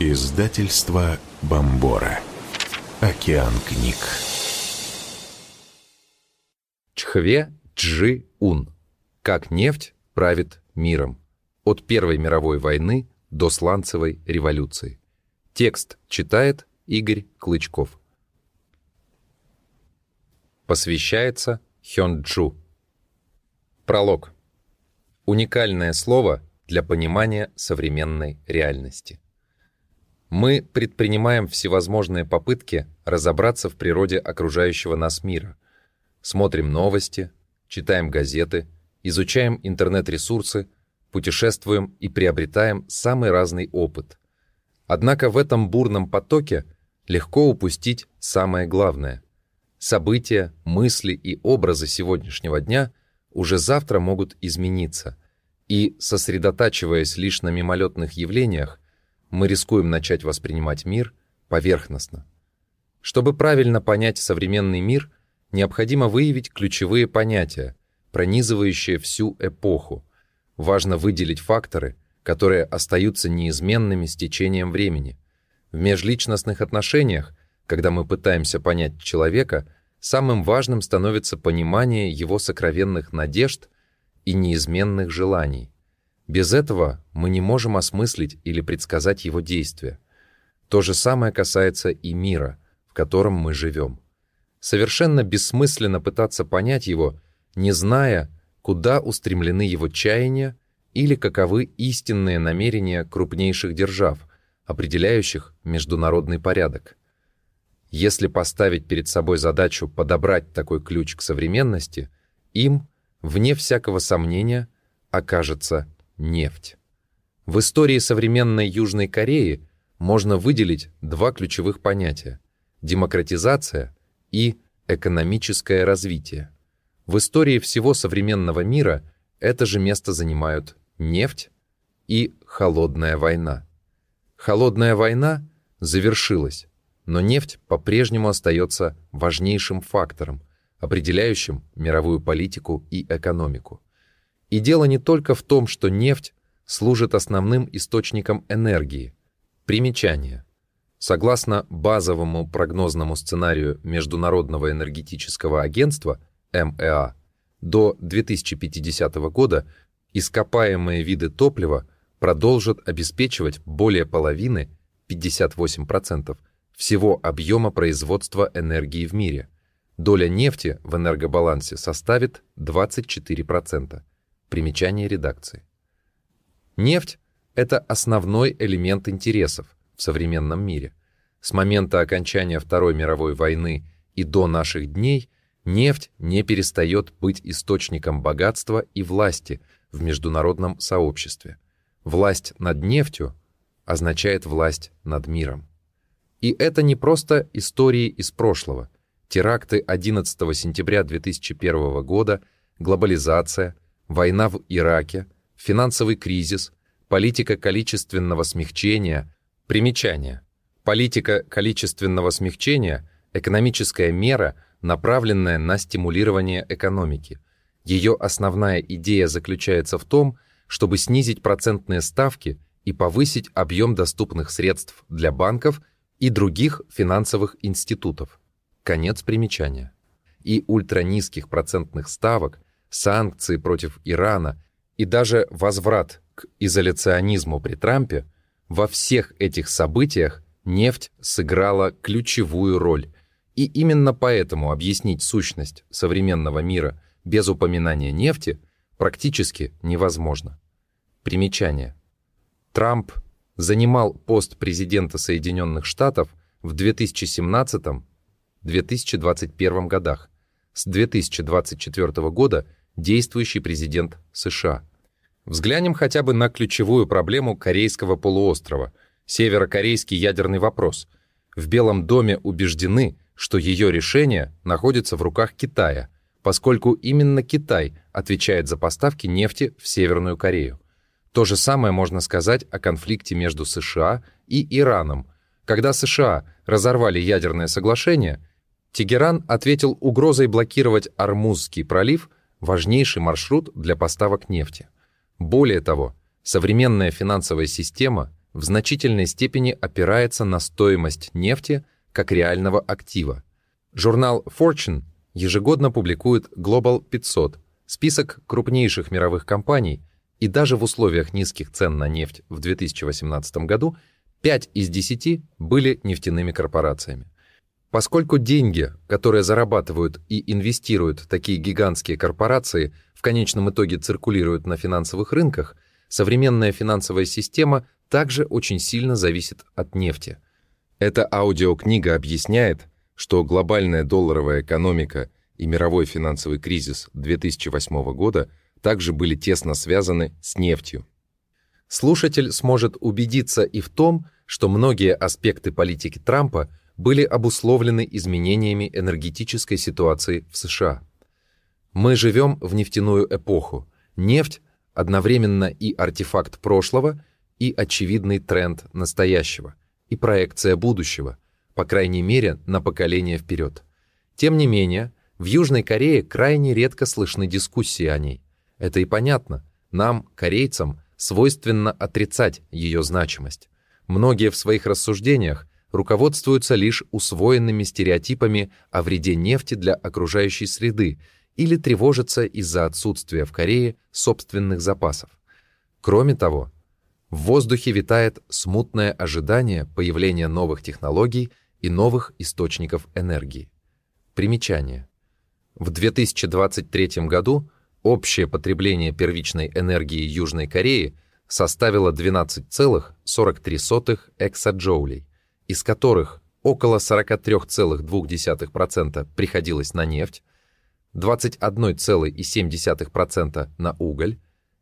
Издательство Бомбора. Океан книг. Чхве Чжи Ун. Как нефть правит миром. От Первой мировой войны до сланцевой революции. Текст читает Игорь Клычков. Посвящается Хёнджу. Пролог. Уникальное слово для понимания современной реальности. Мы предпринимаем всевозможные попытки разобраться в природе окружающего нас мира. Смотрим новости, читаем газеты, изучаем интернет-ресурсы, путешествуем и приобретаем самый разный опыт. Однако в этом бурном потоке легко упустить самое главное. События, мысли и образы сегодняшнего дня уже завтра могут измениться, и, сосредотачиваясь лишь на мимолетных явлениях, мы рискуем начать воспринимать мир поверхностно. Чтобы правильно понять современный мир, необходимо выявить ключевые понятия, пронизывающие всю эпоху. Важно выделить факторы, которые остаются неизменными с течением времени. В межличностных отношениях, когда мы пытаемся понять человека, самым важным становится понимание его сокровенных надежд и неизменных желаний. Без этого мы не можем осмыслить или предсказать его действия. То же самое касается и мира, в котором мы живем. Совершенно бессмысленно пытаться понять его, не зная, куда устремлены его чаяния или каковы истинные намерения крупнейших держав, определяющих международный порядок. Если поставить перед собой задачу подобрать такой ключ к современности, им, вне всякого сомнения, окажется нефть. В истории современной Южной Кореи можно выделить два ключевых понятия – демократизация и экономическое развитие. В истории всего современного мира это же место занимают нефть и холодная война. Холодная война завершилась, но нефть по-прежнему остается важнейшим фактором, определяющим мировую политику и экономику. И дело не только в том, что нефть служит основным источником энергии. Примечание. Согласно базовому прогнозному сценарию Международного энергетического агентства МЭА, до 2050 года ископаемые виды топлива продолжат обеспечивать более половины, 58%, всего объема производства энергии в мире. Доля нефти в энергобалансе составит 24%. Примечание редакции. Нефть — это основной элемент интересов в современном мире. С момента окончания Второй мировой войны и до наших дней нефть не перестает быть источником богатства и власти в международном сообществе. Власть над нефтью означает власть над миром. И это не просто истории из прошлого. Теракты 11 сентября 2001 года, глобализация, война в Ираке, финансовый кризис, политика количественного смягчения, примечание. Политика количественного смягчения – экономическая мера, направленная на стимулирование экономики. Ее основная идея заключается в том, чтобы снизить процентные ставки и повысить объем доступных средств для банков и других финансовых институтов. Конец примечания. И ультранизких процентных ставок – санкции против Ирана и даже возврат к изоляционизму при Трампе, во всех этих событиях нефть сыграла ключевую роль. И именно поэтому объяснить сущность современного мира без упоминания нефти практически невозможно. Примечание. Трамп занимал пост президента Соединенных Штатов в 2017-2021 годах. С 2024 года – действующий президент США. Взглянем хотя бы на ключевую проблему Корейского полуострова – северокорейский ядерный вопрос. В Белом доме убеждены, что ее решение находится в руках Китая, поскольку именно Китай отвечает за поставки нефти в Северную Корею. То же самое можно сказать о конфликте между США и Ираном. Когда США разорвали ядерное соглашение, Тегеран ответил угрозой блокировать Армузский пролив – важнейший маршрут для поставок нефти. Более того, современная финансовая система в значительной степени опирается на стоимость нефти как реального актива. Журнал Fortune ежегодно публикует Global 500, список крупнейших мировых компаний, и даже в условиях низких цен на нефть в 2018 году 5 из 10 были нефтяными корпорациями. Поскольку деньги, которые зарабатывают и инвестируют такие гигантские корпорации, в конечном итоге циркулируют на финансовых рынках, современная финансовая система также очень сильно зависит от нефти. Эта аудиокнига объясняет, что глобальная долларовая экономика и мировой финансовый кризис 2008 года также были тесно связаны с нефтью. Слушатель сможет убедиться и в том, что многие аспекты политики Трампа – были обусловлены изменениями энергетической ситуации в США. Мы живем в нефтяную эпоху. Нефть одновременно и артефакт прошлого, и очевидный тренд настоящего, и проекция будущего, по крайней мере, на поколение вперед. Тем не менее, в Южной Корее крайне редко слышны дискуссии о ней. Это и понятно. Нам, корейцам, свойственно отрицать ее значимость. Многие в своих рассуждениях руководствуются лишь усвоенными стереотипами о вреде нефти для окружающей среды или тревожатся из-за отсутствия в Корее собственных запасов. Кроме того, в воздухе витает смутное ожидание появления новых технологий и новых источников энергии. Примечание. В 2023 году общее потребление первичной энергии Южной Кореи составило 12,43 эксаджоулей, из которых около 43,2% приходилось на нефть, 21,7% на уголь,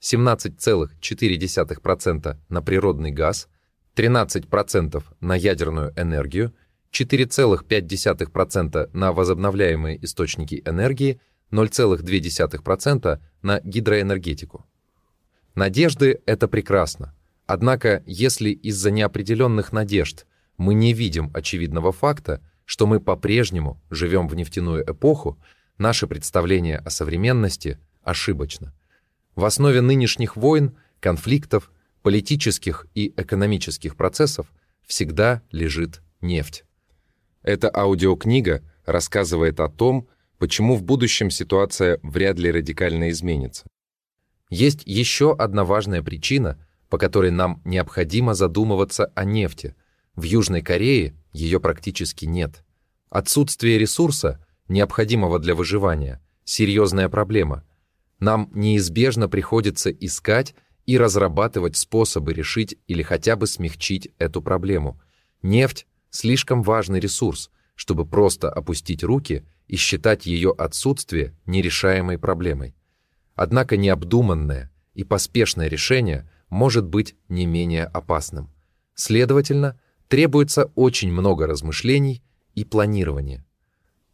17,4% на природный газ, 13% на ядерную энергию, 4,5% на возобновляемые источники энергии, 0,2% на гидроэнергетику. Надежды — это прекрасно. Однако, если из-за неопределенных надежд мы не видим очевидного факта, что мы по-прежнему живем в нефтяную эпоху, наше представление о современности ошибочно. В основе нынешних войн, конфликтов, политических и экономических процессов всегда лежит нефть. Эта аудиокнига рассказывает о том, почему в будущем ситуация вряд ли радикально изменится. Есть еще одна важная причина, по которой нам необходимо задумываться о нефти – в Южной Корее ее практически нет. Отсутствие ресурса, необходимого для выживания, серьезная проблема. Нам неизбежно приходится искать и разрабатывать способы решить или хотя бы смягчить эту проблему. Нефть – слишком важный ресурс, чтобы просто опустить руки и считать ее отсутствие нерешаемой проблемой. Однако необдуманное и поспешное решение может быть не менее опасным. Следовательно, требуется очень много размышлений и планирования.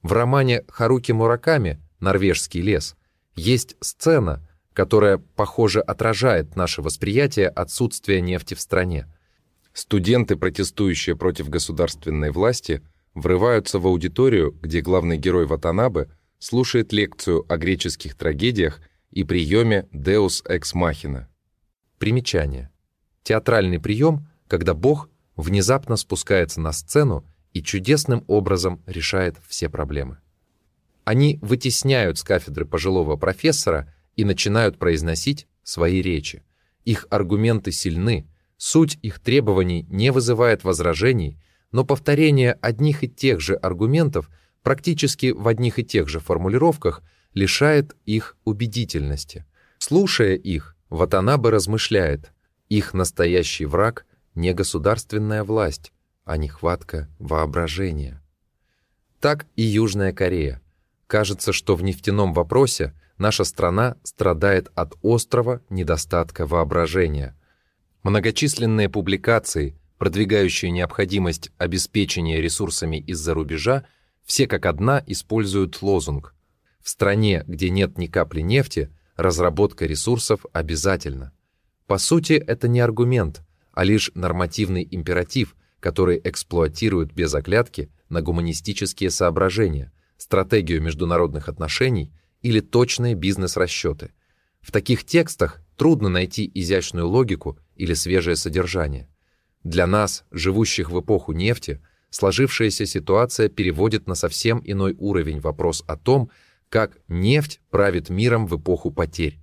В романе Харуки Мураками «Норвежский лес» есть сцена, которая, похоже, отражает наше восприятие отсутствия нефти в стране. Студенты, протестующие против государственной власти, врываются в аудиторию, где главный герой Ватанабе слушает лекцию о греческих трагедиях и приеме Deus Ex Machina. Примечание. Театральный прием, когда Бог внезапно спускается на сцену и чудесным образом решает все проблемы. Они вытесняют с кафедры пожилого профессора и начинают произносить свои речи. Их аргументы сильны, суть их требований не вызывает возражений, но повторение одних и тех же аргументов практически в одних и тех же формулировках лишает их убедительности. Слушая их, Ватанабе размышляет, их настоящий враг не государственная власть, а нехватка воображения. Так и Южная Корея. Кажется, что в нефтяном вопросе наша страна страдает от острого недостатка воображения. Многочисленные публикации, продвигающие необходимость обеспечения ресурсами из-за рубежа, все как одна используют лозунг «В стране, где нет ни капли нефти, разработка ресурсов обязательна». По сути, это не аргумент, а лишь нормативный императив, который эксплуатирует без оглядки на гуманистические соображения, стратегию международных отношений или точные бизнес-расчеты. В таких текстах трудно найти изящную логику или свежее содержание. Для нас, живущих в эпоху нефти, сложившаяся ситуация переводит на совсем иной уровень вопрос о том, как нефть правит миром в эпоху потерь.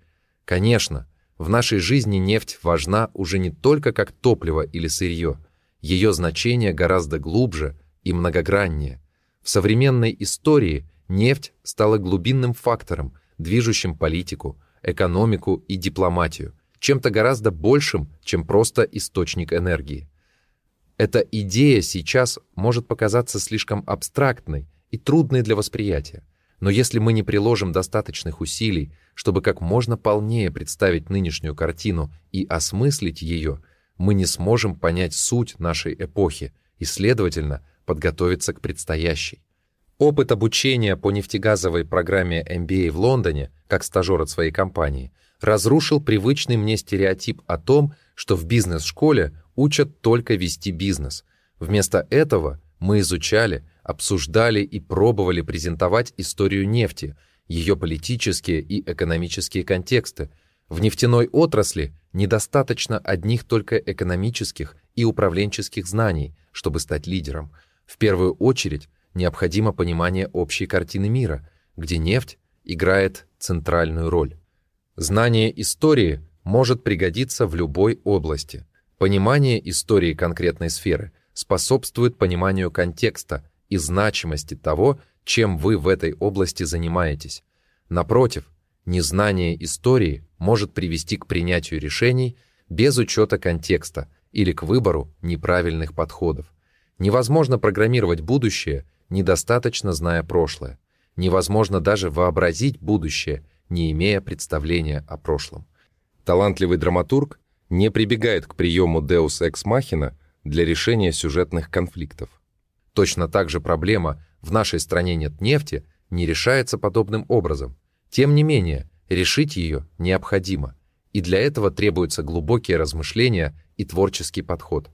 Конечно, в нашей жизни нефть важна уже не только как топливо или сырье. Ее значение гораздо глубже и многограннее. В современной истории нефть стала глубинным фактором, движущим политику, экономику и дипломатию, чем-то гораздо большим, чем просто источник энергии. Эта идея сейчас может показаться слишком абстрактной и трудной для восприятия, но если мы не приложим достаточных усилий, чтобы как можно полнее представить нынешнюю картину и осмыслить ее, мы не сможем понять суть нашей эпохи и, следовательно, подготовиться к предстоящей. Опыт обучения по нефтегазовой программе MBA в Лондоне, как стажер от своей компании, разрушил привычный мне стереотип о том, что в бизнес-школе учат только вести бизнес. Вместо этого мы изучали, обсуждали и пробовали презентовать историю нефти, ее политические и экономические контексты. В нефтяной отрасли недостаточно одних только экономических и управленческих знаний, чтобы стать лидером. В первую очередь необходимо понимание общей картины мира, где нефть играет центральную роль. Знание истории может пригодиться в любой области. Понимание истории конкретной сферы способствует пониманию контекста и значимости того, чем вы в этой области занимаетесь. Напротив, незнание истории может привести к принятию решений без учета контекста или к выбору неправильных подходов. Невозможно программировать будущее, недостаточно зная прошлое. Невозможно даже вообразить будущее, не имея представления о прошлом. Талантливый драматург не прибегает к приему Deus Ex Machina для решения сюжетных конфликтов. Точно так же проблема «в нашей стране нет нефти» не решается подобным образом. Тем не менее, решить ее необходимо, и для этого требуются глубокие размышления и творческий подход.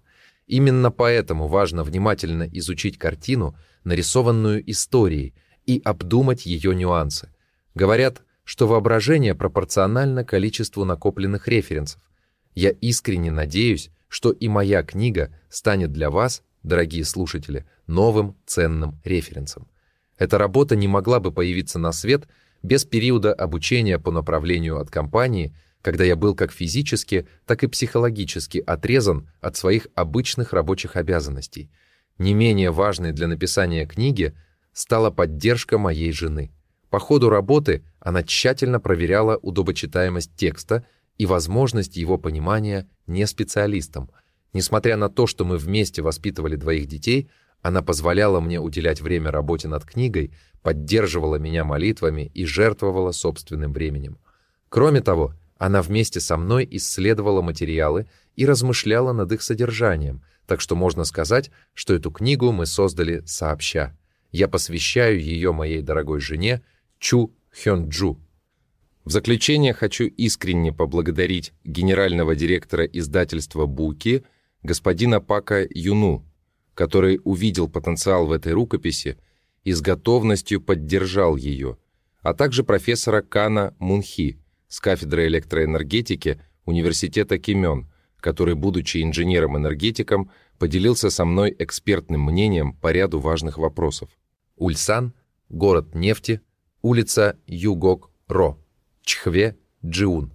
Именно поэтому важно внимательно изучить картину, нарисованную историей, и обдумать ее нюансы. Говорят, что воображение пропорционально количеству накопленных референсов, я искренне надеюсь, что и моя книга станет для вас, дорогие слушатели, новым ценным референсом. Эта работа не могла бы появиться на свет без периода обучения по направлению от компании, когда я был как физически, так и психологически отрезан от своих обычных рабочих обязанностей. Не менее важной для написания книги стала поддержка моей жены. По ходу работы она тщательно проверяла удобочитаемость текста и возможность его понимания не специалистам. Несмотря на то, что мы вместе воспитывали двоих детей, она позволяла мне уделять время работе над книгой, поддерживала меня молитвами и жертвовала собственным временем. Кроме того, она вместе со мной исследовала материалы и размышляла над их содержанием, так что можно сказать, что эту книгу мы создали сообща. Я посвящаю ее моей дорогой жене Чу Хёнджу. В заключение хочу искренне поблагодарить генерального директора издательства «Буки» господина Пака Юну, который увидел потенциал в этой рукописи и с готовностью поддержал ее, а также профессора Кана Мунхи с кафедры электроэнергетики Университета Кимён, который, будучи инженером-энергетиком, поделился со мной экспертным мнением по ряду важных вопросов. Ульсан, город нефти, улица Югок-Ро. Чхве Джиун.